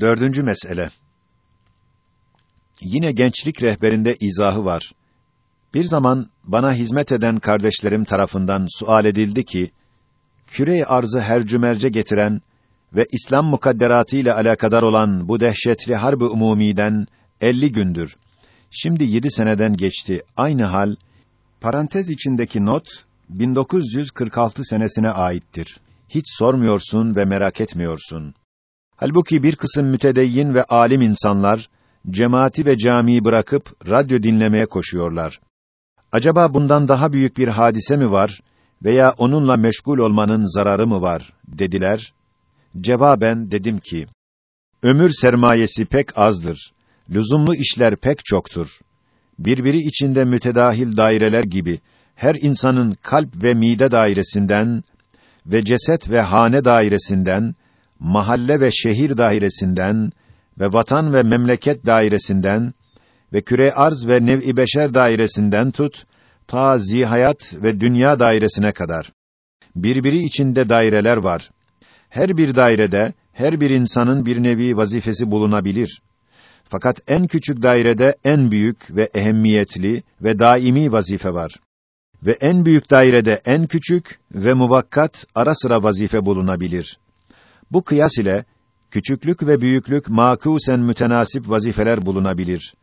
Dördüncü mesele. Yine gençlik rehberinde izahı var. Bir zaman bana hizmet eden kardeşlerim tarafından sual edildi ki, küre arzı hercümerce getiren ve İslam mukadderatı ile alakadar olan bu dehşetli harb-ı umumiden 50 gündür. Şimdi yedi seneden geçti. Aynı hal, parantez içindeki not, 1946 senesine aittir. Hiç sormuyorsun ve merak etmiyorsun. Halbuki bir kısım mütedeyyin ve alim insanlar, cemaati ve camiyi bırakıp radyo dinlemeye koşuyorlar. Acaba bundan daha büyük bir hadise mi var veya onunla meşgul olmanın zararı mı var dediler. Cevaben dedim ki, ömür sermayesi pek azdır. Lüzumlu işler pek çoktur. Birbiri içinde mütedahil daireler gibi her insanın kalp ve mide dairesinden ve ceset ve hane dairesinden, mahalle ve şehir dairesinden ve vatan ve memleket dairesinden ve küre arz ve nev'i beşer dairesinden tut ta zihayat ve dünya dairesine kadar birbiri içinde daireler var. Her bir dairede her bir insanın bir nevi vazifesi bulunabilir. Fakat en küçük dairede en büyük ve ehemmiyetli ve daimi vazife var. Ve en büyük dairede en küçük ve muvakkat ara sıra vazife bulunabilir. Bu kıyas ile küçüklük ve büyüklük makusen mütenasip vazifeler bulunabilir.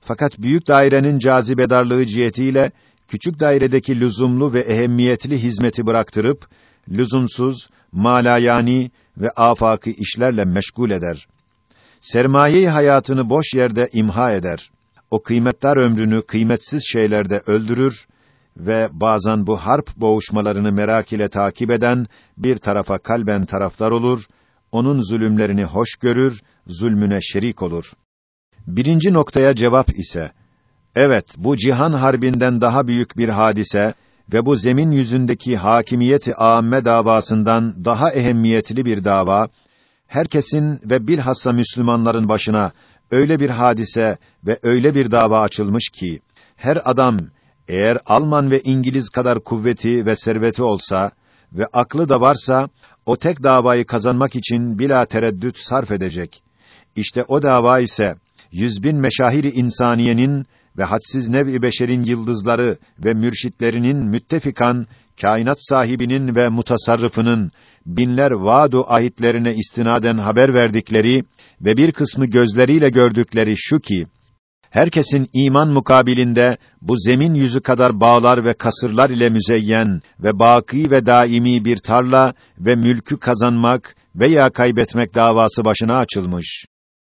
Fakat büyük dairenin cazibedarlığı cihetiyle küçük dairedeki lüzumlu ve ehemmiyetli hizmeti bıraktırıp lüzumsuz, malayani ve afaki işlerle meşgul eder. Sermayeyi hayatını boş yerde imha eder. O kıymetler ömrünü kıymetsiz şeylerde öldürür ve bazen bu harp boğuşmalarını merak ile takip eden bir tarafa kalben taraftar olur, onun zulümlerini hoş görür, zulmüne şerik olur. Birinci noktaya cevap ise, evet bu cihan harbinden daha büyük bir hadise ve bu zemin yüzündeki hakimiyeti âme davasından daha ehemmiyetli bir dava, herkesin ve bilhassa Müslümanların başına öyle bir hadise ve öyle bir dava açılmış ki, her adam eğer Alman ve İngiliz kadar kuvveti ve serveti olsa ve aklı da varsa, o tek davayı kazanmak için bila tereddüt sarf edecek. İşte o dava ise, yüzbin meşahiri insaniyenin ve hadsiz nev-i beşerin yıldızları ve mürşitlerinin müttefikan, kainat sahibinin ve mutasarrıfının binler vaadu ahitlerine istinaden haber verdikleri ve bir kısmı gözleriyle gördükleri şu ki, herkesin iman mukabilinde bu zemin yüzü kadar bağlar ve kasırlar ile müzeyyen ve baki ve daimi bir tarla ve mülkü kazanmak veya kaybetmek davası başına açılmış.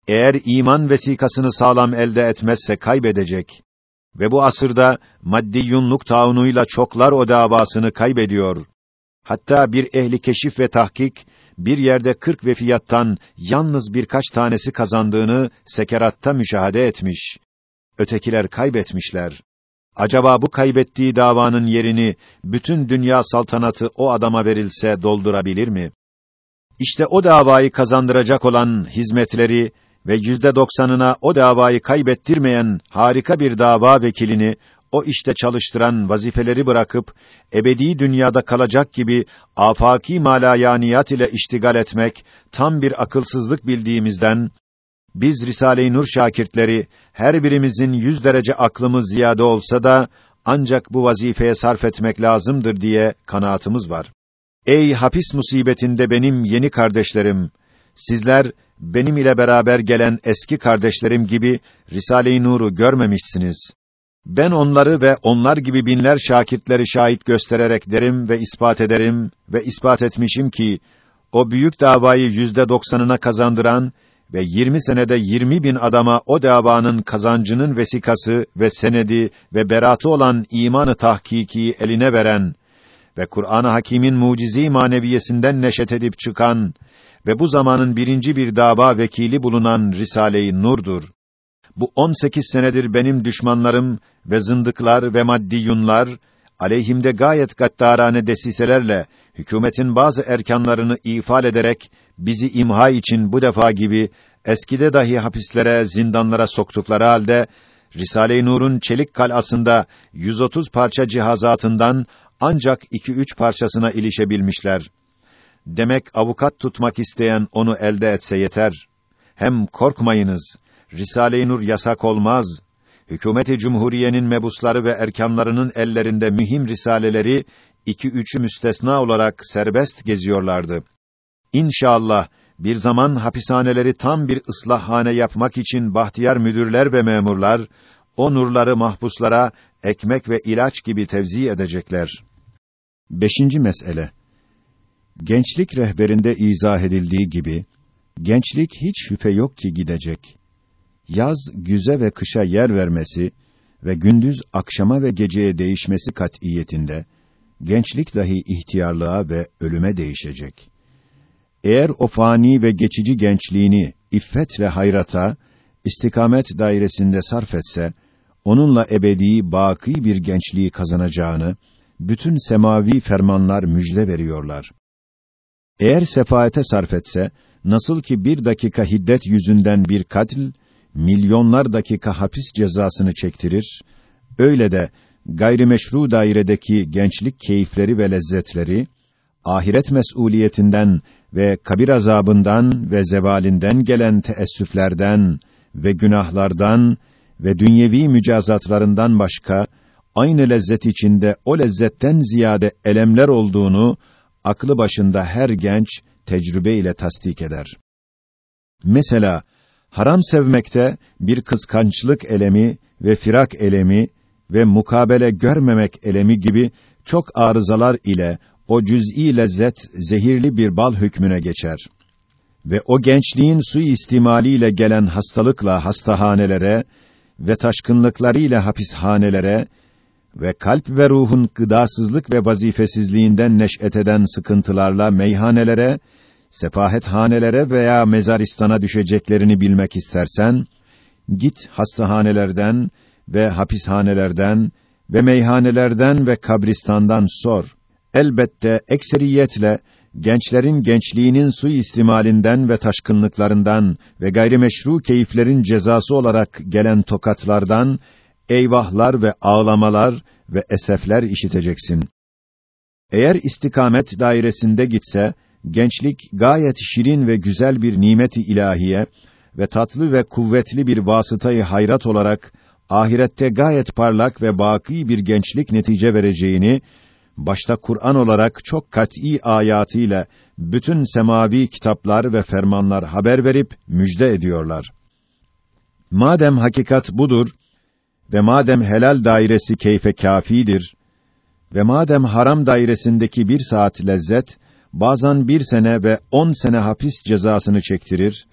Eğer iman vesikasını sağlam elde etmezse kaybedecek. Ve bu asırda maddi yunluk taunuyla çoklar o davasını kaybediyor. Hatta bir ehli keşif ve tahkik bir yerde kırk ve fiyattan yalnız birkaç tanesi kazandığını sekeratta müşahede etmiş. Ötekiler kaybetmişler. Acaba bu kaybettiği davanın yerini bütün dünya saltanatı o adama verilse doldurabilir mi? İşte o davayı kazandıracak olan hizmetleri ve yüzde doksanına o davayı kaybettirmeyen harika bir dava vekilini o işte çalıştıran vazifeleri bırakıp ebedi dünyada kalacak gibi afaki malayaniyat ile iştigal etmek tam bir akılsızlık bildiğimizden biz Risale-i Nur şakirtleri her birimizin yüz derece aklımız ziyade olsa da ancak bu vazifeye sarf etmek lazımdır diye kanaatımız var. Ey hapis musibetinde benim yeni kardeşlerim, sizler benim ile beraber gelen eski kardeşlerim gibi Risale-i Nur'u görmemişsiniz. Ben onları ve onlar gibi binler şakirtleri şahit göstererek derim ve ispat ederim ve ispat etmişim ki o büyük davayı yüzde doksanına kazandıran ve yirmi senede yirmi bin adama o davanın kazancının vesikası ve senedi ve beratı olan imanı tahkiki eline veren ve Kur'an-ı Hakîm'in mucizi maneviyesinden neşet edip çıkan ve bu zamanın birinci bir dava vekili bulunan Risale-i Nur'dur. Bu 18 senedir benim düşmanlarım ve zındıklar ve maddiyunlar aleyhimde gayet gaddarane desiselerle hükümetin bazı erkanlarını ifade ederek bizi imha için bu defa gibi eskide dahi hapislere, zindanlara soktukları halde Risale-i Nur'un çelik kalasında 130 parça cihazatından ancak iki üç parçasına ilişebilmişler. Demek avukat tutmak isteyen onu elde etse yeter. hem korkmayınız. Risale-i Nur yasak olmaz. Hükümeti Cumhuriyenin mebusları ve erkanlarının ellerinde mühim risaleleri iki üçü müstesna olarak serbest geziyorlardı. İnşallah bir zaman hapishaneleri tam bir ıslahhane yapmak için bahtiyar müdürler ve memurlar o nurları mahpuslara ekmek ve ilaç gibi tevzi edecekler. Beşinci mesele. Gençlik rehberinde izah edildiği gibi gençlik hiç şüphe yok ki gidecek. Yaz güze ve kışa yer vermesi ve gündüz akşama ve geceye değişmesi kat'iyetinde gençlik dahi ihtiyarlığa ve ölüme değişecek. Eğer o fani ve geçici gençliğini iffetle hayrata, istikamet dairesinde sarf etse, onunla ebedi, baki bir gençliği kazanacağını, bütün semavi fermanlar müjde veriyorlar. Eğer sefaete sarf etse, nasıl ki bir dakika hiddet yüzünden bir katil, milyonlar dakika hapis cezasını çektirir, öyle de gayrimeşru dairedeki gençlik keyifleri ve lezzetleri, ahiret mesuliyetinden ve kabir azabından ve zevalinden gelen teessüflerden ve günahlardan ve dünyevi mücazatlarından başka aynı lezzet içinde o lezzetten ziyade elemler olduğunu aklı başında her genç tecrübe ile tasdik eder. Mesela haram sevmekte bir kıskançlık elemi ve firak elemi ve mukabele görmemek elemi gibi çok arızalar ile o cüz'i lezzet zehirli bir bal hükmüne geçer. Ve o gençliğin su istimaliyle gelen hastalıkla hastahanelere ve taşkınlıklarıyla hapishanelere ve kalp ve ruhun gıdasızlık ve vazifesizliğinden neş'et eden sıkıntılarla meyhanelere, sefahethanelere veya mezaristana düşeceklerini bilmek istersen, git hastahanelerden ve hapishanelerden ve meyhanelerden ve kabristandan sor. Elbette ekseriyetle gençlerin gençliğinin su istimalinden ve taşkınlıklarından ve gayrimeşru keyiflerin cezası olarak gelen tokatlardan eyvahlar ve ağlamalar ve esefler işiteceksin. Eğer istikamet dairesinde gitse, gençlik gayet şirin ve güzel bir nimeti ilahiye ve tatlı ve kuvvetli bir vasıtayı hayrat olarak ahirette gayet parlak ve baki bir gençlik netice vereceğini başta Kur'an olarak çok kat'î ayatıyla bütün semavi kitaplar ve fermanlar haber verip müjde ediyorlar. Madem hakikat budur ve madem helal dairesi keyfe kâfidir ve madem haram dairesindeki bir saat lezzet bazen bir sene ve on sene hapis cezasını çektirir,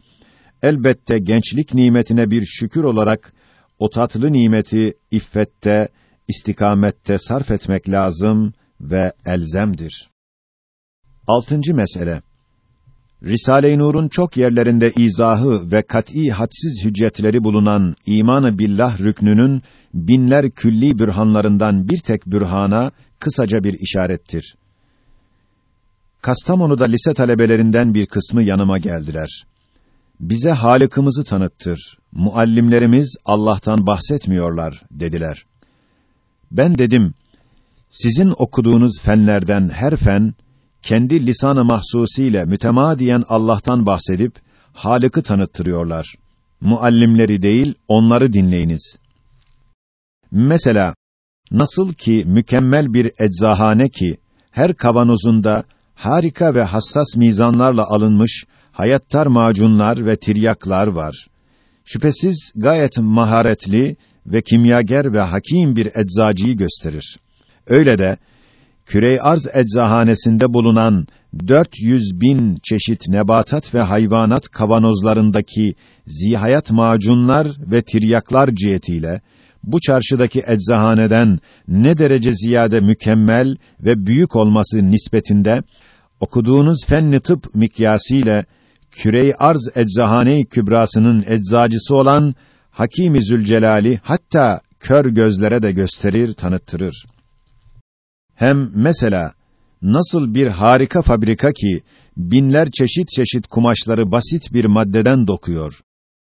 elbette gençlik nimetine bir şükür olarak o tatlı nimeti iffette, istikamette sarf etmek lazım ve elzemdir. Altıncı mesele Risale-i Nur'un çok yerlerinde izahı ve kat'î hadsiz hüccetleri bulunan imanı billah rüknünün binler külli bürhanlarından bir tek bürhana kısaca bir işarettir. Kastamonu'da lise talebelerinden bir kısmı yanıma geldiler. Bize Halık'ımızı tanıttır. Muallimlerimiz Allah'tan bahsetmiyorlar dediler. Ben dedim, sizin okuduğunuz fenlerden her fen kendi lisanı mahsusiyle mütemadiyen Allah'tan bahsedip Halık'ı tanıttırıyorlar. Muallimleri değil, onları dinleyiniz. Mesela nasıl ki mükemmel bir eczahane ki her kavanozunda harika ve hassas mizanlarla alınmış hayattar macunlar ve tiryaklar var. Şüphesiz gayet maharetli ve kimyager ve hakim bir eczacıyı gösterir. Öyle de Kürey Arz eczahanesinde bulunan 400 bin çeşit nebatat ve hayvanat kavanozlarındaki zihayat macunlar ve tiryaklar cihetiyle bu çarşıdaki eczahaneden ne derece ziyade mükemmel ve büyük olması nispetinde okuduğunuz fenni tıp mikyasıyla Kürey Arz Eczahane-i Kübrası'nın eczacısı olan Hakîm-i Zülcelali hatta kör gözlere de gösterir, tanıttırır. Hem mesela nasıl bir harika fabrika ki binler çeşit çeşit kumaşları basit bir maddeden dokuyor.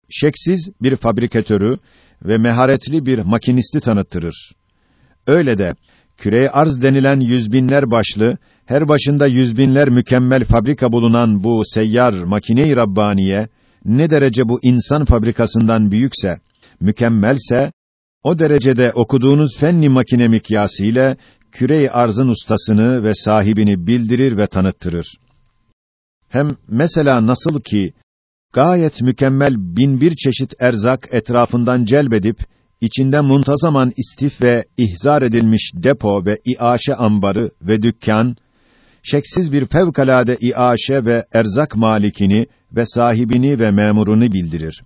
Şeksiz bir fabrikatörü ve meharetli bir makinisti tanıttırır. Öyle de küreye arz denilen yüz binler başlı, her başında yüz binler mükemmel fabrika bulunan bu seyyar makine-i Rabbaniye ne derece bu insan fabrikasından büyükse, mükemmelse, o derecede okuduğunuz fenni makine mikyası ile küre arzın ustasını ve sahibini bildirir ve tanıttırır. Hem mesela nasıl ki gayet mükemmel bin bir çeşit erzak etrafından celbedip içinde muntazaman istif ve ihzar edilmiş depo ve iaşe ambarı ve dükkan şeksiz bir fevkalade iaşe ve erzak malikini ve sahibini ve memurunu bildirir.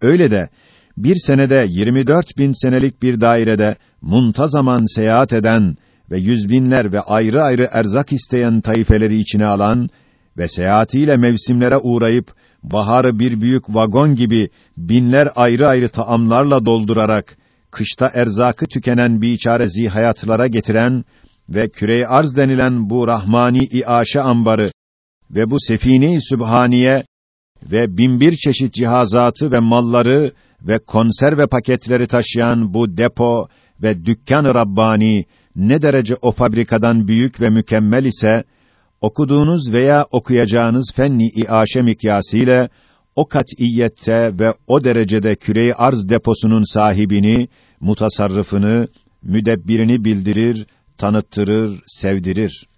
Öyle de bir senede 24 bin senelik bir dairede muntazaman seyahat eden ve yüz binler ve ayrı ayrı erzak isteyen tayfeleri içine alan ve seyahatiyle mevsimlere uğrayıp baharı bir büyük vagon gibi binler ayrı ayrı taamlarla doldurarak kışta erzakı tükenen biçare zihayatlara getiren ve küre arz denilen bu rahmani iaşe ambarı ve bu sefine-i sübhaniye ve binbir çeşit cihazatı ve malları ve konserve paketleri taşıyan bu depo ve dükkan-ı Rabbani ne derece o fabrikadan büyük ve mükemmel ise okuduğunuz veya okuyacağınız fenni iaşe mikyası ile o kat'iyette ve o derecede küre arz deposunun sahibini, mutasarrıfını, müdebbirini bildirir, tanıttırır, sevdirir.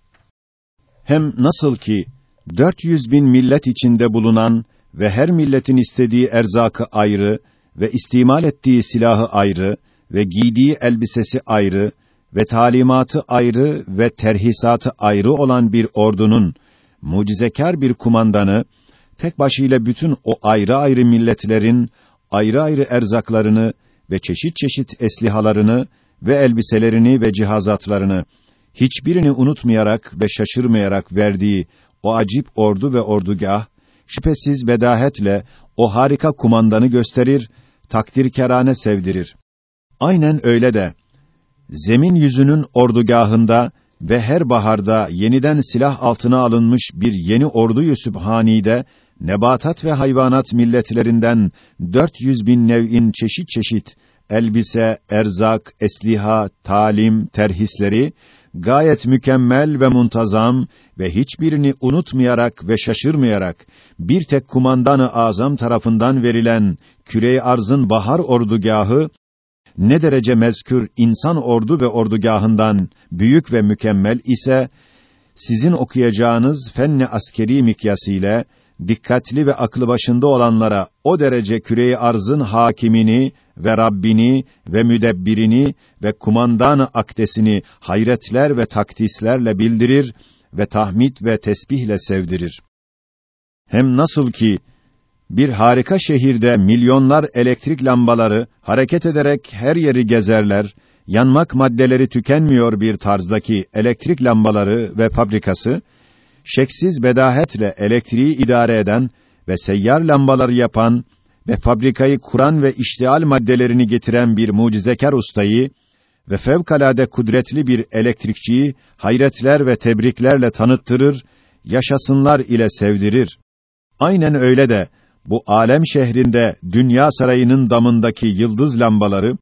Hem nasıl ki 400 bin millet içinde bulunan ve her milletin istediği erzakı ayrı ve istimal ettiği silahı ayrı ve giydiği elbisesi ayrı ve talimatı ayrı ve terhisatı ayrı olan bir ordunun mucizekar bir kumandanı tek başıyla bütün o ayrı ayrı milletlerin ayrı ayrı erzaklarını ve çeşit çeşit eslihalarını ve elbiselerini ve cihazatlarını hiçbirini unutmayarak ve şaşırmayarak verdiği o acip ordu ve ordugah şüphesiz bedahetle o harika kumandanı gösterir, takdirkerane sevdirir. Aynen öyle de zemin yüzünün ordugahında ve her baharda yeniden silah altına alınmış bir yeni ordu-yu sübhanide nebatat ve hayvanat milletlerinden 400 bin nev'in çeşit çeşit elbise, erzak, esliha, talim, terhisleri gayet mükemmel ve muntazam ve hiçbirini unutmayarak ve şaşırmayarak bir tek kumandanı azam tarafından verilen küre arzın bahar ordugahı ne derece mezkür insan ordu ve ordugahından büyük ve mükemmel ise sizin okuyacağınız fenni askeri mikyası ile dikkatli ve aklı başında olanlara o derece küre arzın hakimini ve Rabbini ve müdebbirini ve kumandanı akdesini hayretler ve takdislerle bildirir ve tahmid ve tesbihle sevdirir. Hem nasıl ki bir harika şehirde milyonlar elektrik lambaları hareket ederek her yeri gezerler, yanmak maddeleri tükenmiyor bir tarzdaki elektrik lambaları ve fabrikası, şeksiz bedahetle elektriği idare eden ve seyyar lambaları yapan ve fabrikayı kuran ve iştihal maddelerini getiren bir mucizekar ustayı ve fevkalade kudretli bir elektrikçiyi hayretler ve tebriklerle tanıttırır, yaşasınlar ile sevdirir. Aynen öyle de bu alem şehrinde Dünya Sarayı'nın damındaki yıldız lambaları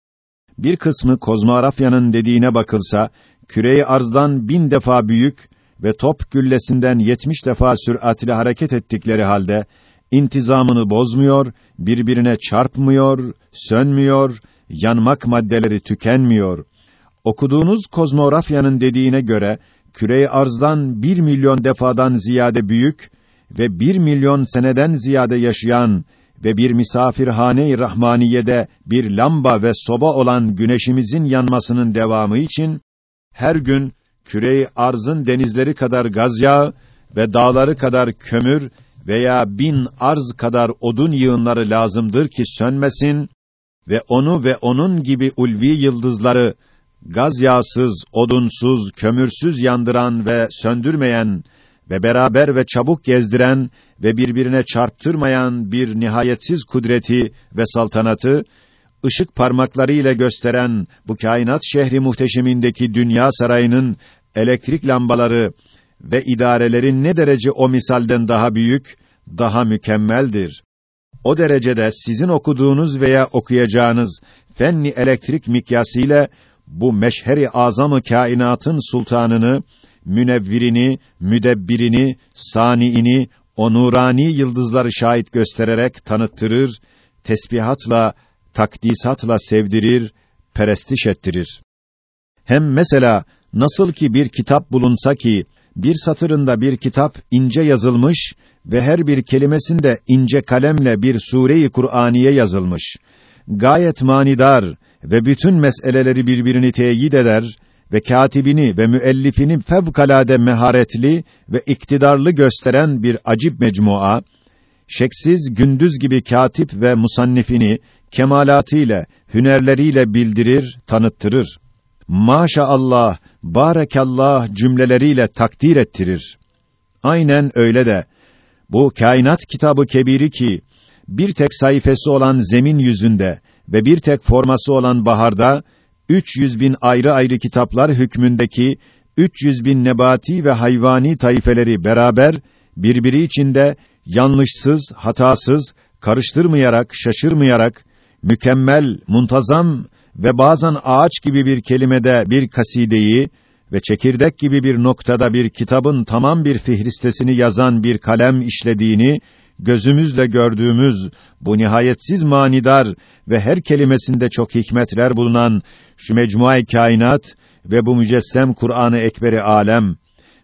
bir kısmı Kozmografya'nın dediğine bakılsa küreyi arzdan bin defa büyük ve top güllesinden yetmiş defa süratle hareket ettikleri halde intizamını bozmuyor, birbirine çarpmıyor, sönmüyor, yanmak maddeleri tükenmiyor. Okuduğunuz kozmografyanın dediğine göre küre arzdan bir milyon defadan ziyade büyük ve bir milyon seneden ziyade yaşayan ve bir misafirhane-i rahmaniyede bir lamba ve soba olan güneşimizin yanmasının devamı için her gün küre arzın denizleri kadar gaz yağı ve dağları kadar kömür veya bin arz kadar odun yığınları lazımdır ki sönmesin ve onu ve onun gibi ulvi yıldızları gaz yağsız, odunsuz, kömürsüz yandıran ve söndürmeyen ve beraber ve çabuk gezdiren ve birbirine çarptırmayan bir nihayetsiz kudreti ve saltanatı ışık parmakları ile gösteren bu kainat şehri muhteşemindeki dünya sarayının elektrik lambaları ve idarelerin ne derece o misalden daha büyük, daha mükemmeldir. O derecede sizin okuduğunuz veya okuyacağınız fenni elektrik mikyası ile bu meşheri azamı kainatın sultanını, münevvirini, müdebbirini, saniini o nurani yıldızları şahit göstererek tanıttırır, tesbihatla, takdisatla sevdirir, perestiş ettirir. Hem mesela nasıl ki bir kitap bulunsa ki bir satırında bir kitap ince yazılmış ve her bir kelimesinde ince kalemle bir sure-i Kur'aniye yazılmış. Gayet manidar ve bütün meseleleri birbirini teyit eder ve katibini ve müellifini fevkalade meharetli ve iktidarlı gösteren bir acip mecmua, şeksiz gündüz gibi katip ve musannifini kemalatıyla, hünerleriyle bildirir, tanıttırır. Maşaallah, barekallah cümleleriyle takdir ettirir. Aynen öyle de bu kainat kitabı kebiri ki bir tek sayfası olan zemin yüzünde ve bir tek forması olan baharda 300 bin ayrı ayrı kitaplar hükmündeki 300 bin nebati ve hayvani tayfeleri beraber birbiri içinde yanlışsız, hatasız, karıştırmayarak, şaşırmayarak mükemmel, muntazam ve bazen ağaç gibi bir kelimede bir kasideyi ve çekirdek gibi bir noktada bir kitabın tamam bir fihristesini yazan bir kalem işlediğini gözümüzle gördüğümüz bu nihayetsiz manidar ve her kelimesinde çok hikmetler bulunan şu mecmua kainat ve bu mücessem Kur'an-ı Ekberi alem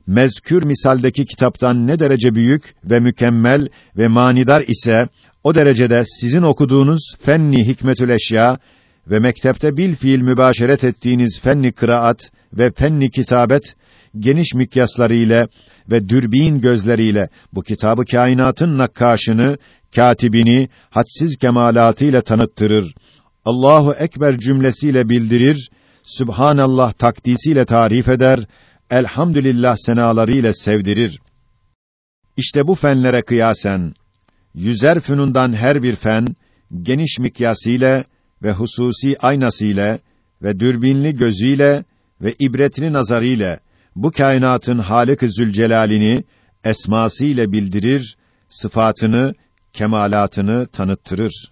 mezkür misaldeki kitaptan ne derece büyük ve mükemmel ve manidar ise o derecede sizin okuduğunuz fenni hikmetül eşya ve mektepte bil fiil mübaşeret ettiğiniz fenni kıraat ve fenni kitabet geniş mikyasları ile ve dürbin gözleriyle bu kitabı kainatın nakkaşını, katibini hadsiz kemalatıyla tanıttırır. Allahu ekber cümlesiyle bildirir, Sübhanallah takdisiyle tarif eder, elhamdülillah senalarıyla sevdirir. İşte bu fenlere kıyasen yüzer fünundan her bir fen geniş mikyasıyla ve hususi aynasıyla ve dürbinli gözüyle ve ibretli nazarıyla bu kainatın Halık-ı Zülcelal'ini esmasıyla bildirir, sıfatını, kemalatını tanıttırır.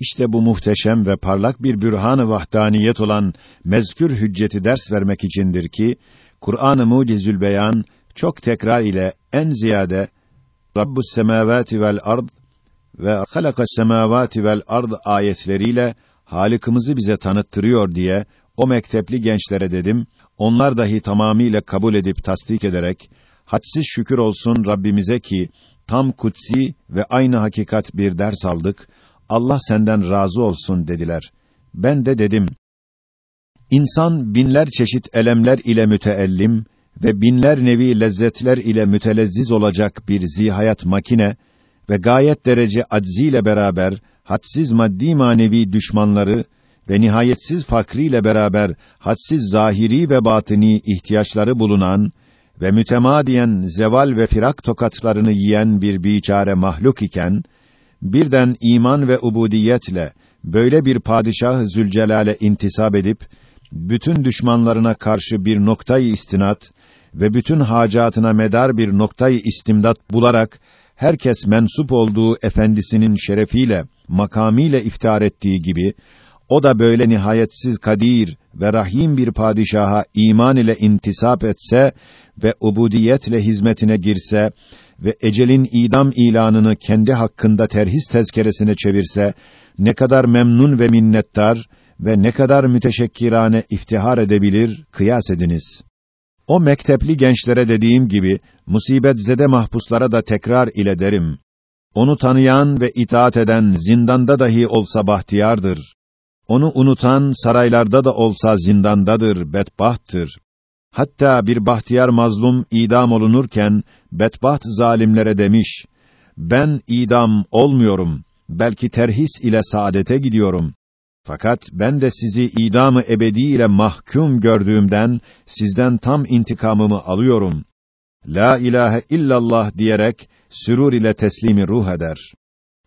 İşte bu muhteşem ve parlak bir bürhan-ı vahdaniyet olan mezkür hücceti ders vermek içindir ki Kur'an-ı Mucizül Beyan çok tekrar ile en ziyade Rabbus semavati vel ard ve halakas semavati vel ard ayetleriyle Halık'ımızı bize tanıttırıyor diye o mektepli gençlere dedim. Onlar dahi tamamiyle kabul edip tasdik ederek hadsiz şükür olsun Rabbimize ki tam kutsi ve aynı hakikat bir ders aldık. Allah senden razı olsun dediler. Ben de dedim. İnsan binler çeşit elemler ile müteellim ve binler nevi lezzetler ile mütelezziz olacak bir zihayat makine ve gayet derece acziyle beraber hadsiz maddi manevi düşmanları ve nihayetsiz fakriyle beraber hadsiz zahiri ve batini ihtiyaçları bulunan ve mütemadiyen zeval ve firak tokatlarını yiyen bir biçare mahluk iken birden iman ve ubudiyetle böyle bir padişah Zülcelal'e intisap edip bütün düşmanlarına karşı bir noktayı istinat ve bütün hacatına medar bir noktayı istimdat bularak herkes mensup olduğu efendisinin şerefiyle, makamiyle iftihar ettiği gibi o da böyle nihayetsiz kadir ve rahim bir padişaha iman ile intisap etse ve ubudiyetle hizmetine girse ve ecelin idam ilanını kendi hakkında terhis tezkeresine çevirse ne kadar memnun ve minnettar ve ne kadar müteşekkirane iftihar edebilir kıyas ediniz. O mektepli gençlere dediğim gibi musibet zede mahpuslara da tekrar ile derim. Onu tanıyan ve itaat eden zindanda dahi olsa bahtiyardır. Onu unutan saraylarda da olsa zindandadır, bedbahttır. Hatta bir bahtiyar mazlum idam olunurken bedbaht zalimlere demiş: Ben idam olmuyorum. Belki terhis ile saadete gidiyorum. Fakat ben de sizi idamı ebedi ile mahkum gördüğümden sizden tam intikamımı alıyorum. La ilahe illallah diyerek sürur ile teslimi ruh eder.